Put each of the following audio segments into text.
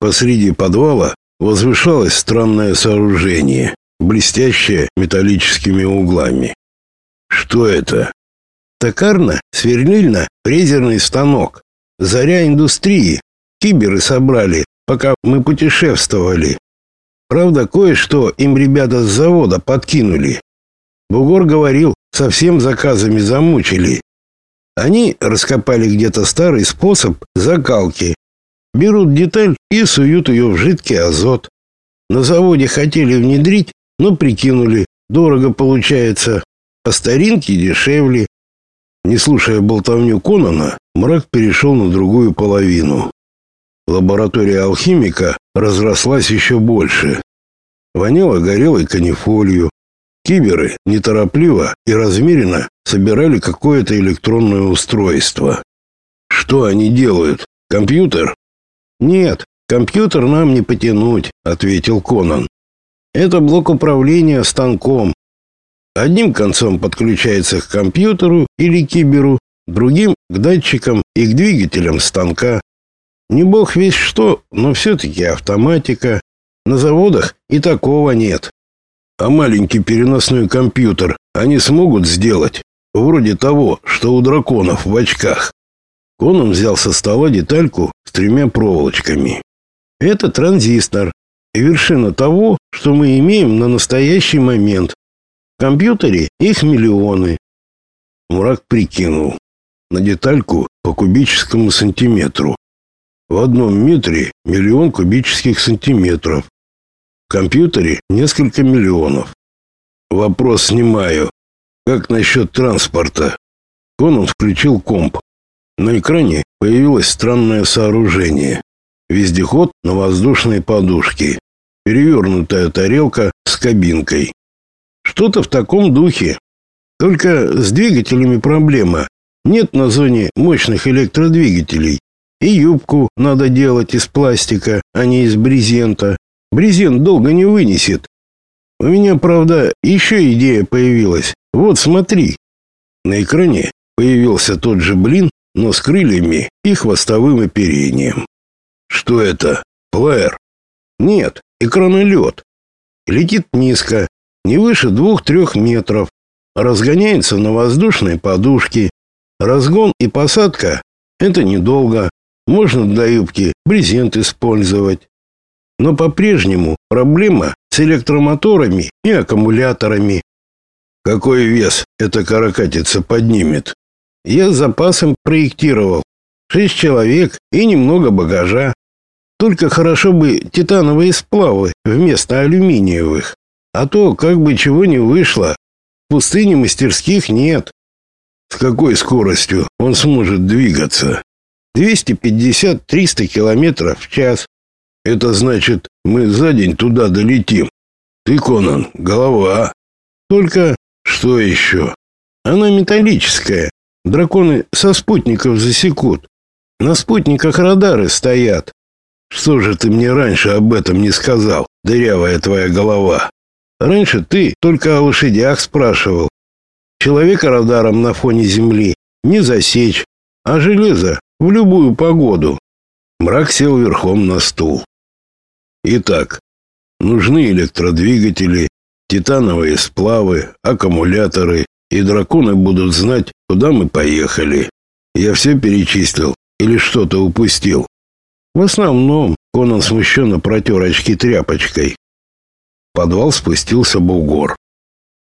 Посреди подвала возвышалось странное сооружение, блестящее металлическими углами. Что это? Токарно-сверлильно-фрезерный станок. Заря индустрии. Киберы собрали, пока мы путешествовали. Правда, кое-что им ребята с завода подкинули. Бугор говорил, совсем заказами замучили. Они раскопали где-то старый способ закалки. Берут деталь и суют ее в жидкий азот. На заводе хотели внедрить, но прикинули, дорого получается. По старинке дешевле. Не слушая болтовню Конона, мрак перешел на другую половину. Лаборатория алхимика разрослась еще больше. Воняло горелой канифолью. Киберы неторопливо и размеренно собирали какое-то электронное устройство. Что они делают? Компьютер? Нет, компьютер нам не потянуть, ответил Конан. Это блок управления станком. Одним концом подключается к компьютеру или киберу, другим к датчикам и к двигателям станка. Не бог весь что, но все-таки автоматика. На заводах и такого нет. А маленький переносной компьютер они смогут сделать, вроде того, что у драконов в очках. Конан взял со стола детальку с тремя проволочками. Это транзистор, и вершина того, что мы имеем на настоящий момент. В компьютере их миллионы. Мрак прикинул. На детальку по кубическому сантиметру. В одном метре миллион кубических сантиметров. В компьютере несколько миллионов. Вопрос снимаю. Как насчет транспорта? Конан включил комп. На экране появилось странное сооружение. Вездеход на воздушной подушке. Перевернутая тарелка с кабинкой. Что-то в таком духе. Только с двигателями проблема. Нет на зоне мощных электродвигателей. И юбку надо делать из пластика, а не из брезента. Брезент долго не вынесет. У меня, правда, еще идея появилась. Вот смотри. На экране появился тот же блин, но с крыльями и хвостовым оперением. Что это? Плеер? Нет, экранолет. Летит низко, не выше двух-трех метров. Разгоняется на воздушной подушке. Разгон и посадка — это недолго. Можно для юбки брезент использовать. Но по-прежнему проблема с электромоторами и аккумуляторами. Какой вес эта каракатица поднимет? Я с запасом проектировал. Шесть человек и немного багажа. Только хорошо бы титановые сплавы вместо алюминиевых. А то как бы чего не вышло. В пустыне мастерских нет. С какой скоростью он сможет двигаться? 250-300 километров в час. Это значит, мы за день туда долетим. Ты, Конан, голова. Только что еще? Она металлическая. Драконы со спутников засекут. На спутниках радары стоят. Что же ты мне раньше об этом не сказал, дырявая твоя голова? Раньше ты только о лошадях спрашивал. Человека радаром на фоне земли не засечь, а железо в любую погоду. Мрак сел верхом на стул. Итак, нужны электродвигатели, титановые сплавы, аккумуляторы, и драконы будут знать, куда мы поехали. Я все перечислил или что-то упустил? В основном Конан смущенно протер очки тряпочкой. Подвал спустился бугор.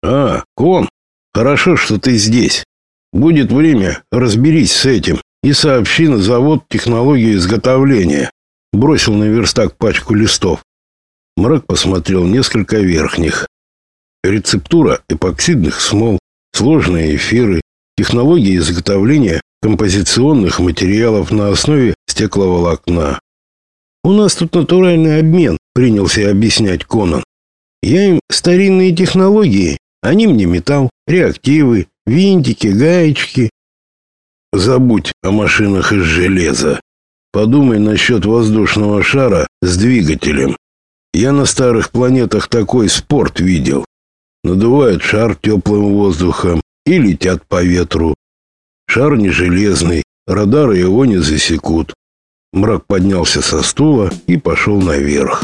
«А, Кон, хорошо, что ты здесь. Будет время, разберись с этим и сообщи на завод технологию изготовления. Бросил на верстак пачку листов. Мрак посмотрел несколько верхних. Рецептура эпоксидных смол, сложные эфиры, технологии изготовления композиционных материалов на основе стекловолокна. У нас тут натуральный обмен, принялся объяснять Конан. Я им старинные технологии, они мне металл, реактивы, винтики, гаечки, Забудь о машинах из железа. Подумай насчет воздушного шара с двигателем. Я на старых планетах такой спорт видел. Надувают шар теплым воздухом и летят по ветру. Шар не железный, радары его не засекут. Мрак поднялся со стула и пошел наверх.